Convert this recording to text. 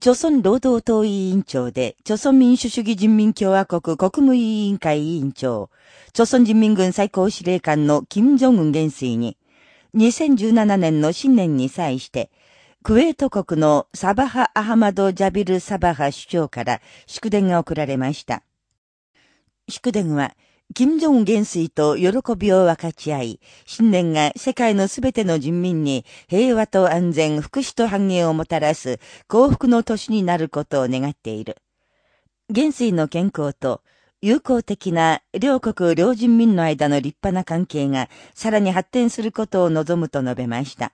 朝鮮労働党委員長で、朝鮮民主主義人民共和国国務委員会委員長、朝鮮人民軍最高司令官の金正恩元帥に、2017年の新年に際して、クウェート国のサバハ・アハマド・ジャビル・サバハ首相から祝電が送られました。祝電は、金正恩元帥と喜びを分かち合い、新年が世界のすべての人民に平和と安全、福祉と繁栄をもたらす幸福の年になることを願っている。元帥の健康と友好的な両国両人民の間の立派な関係がさらに発展することを望むと述べました。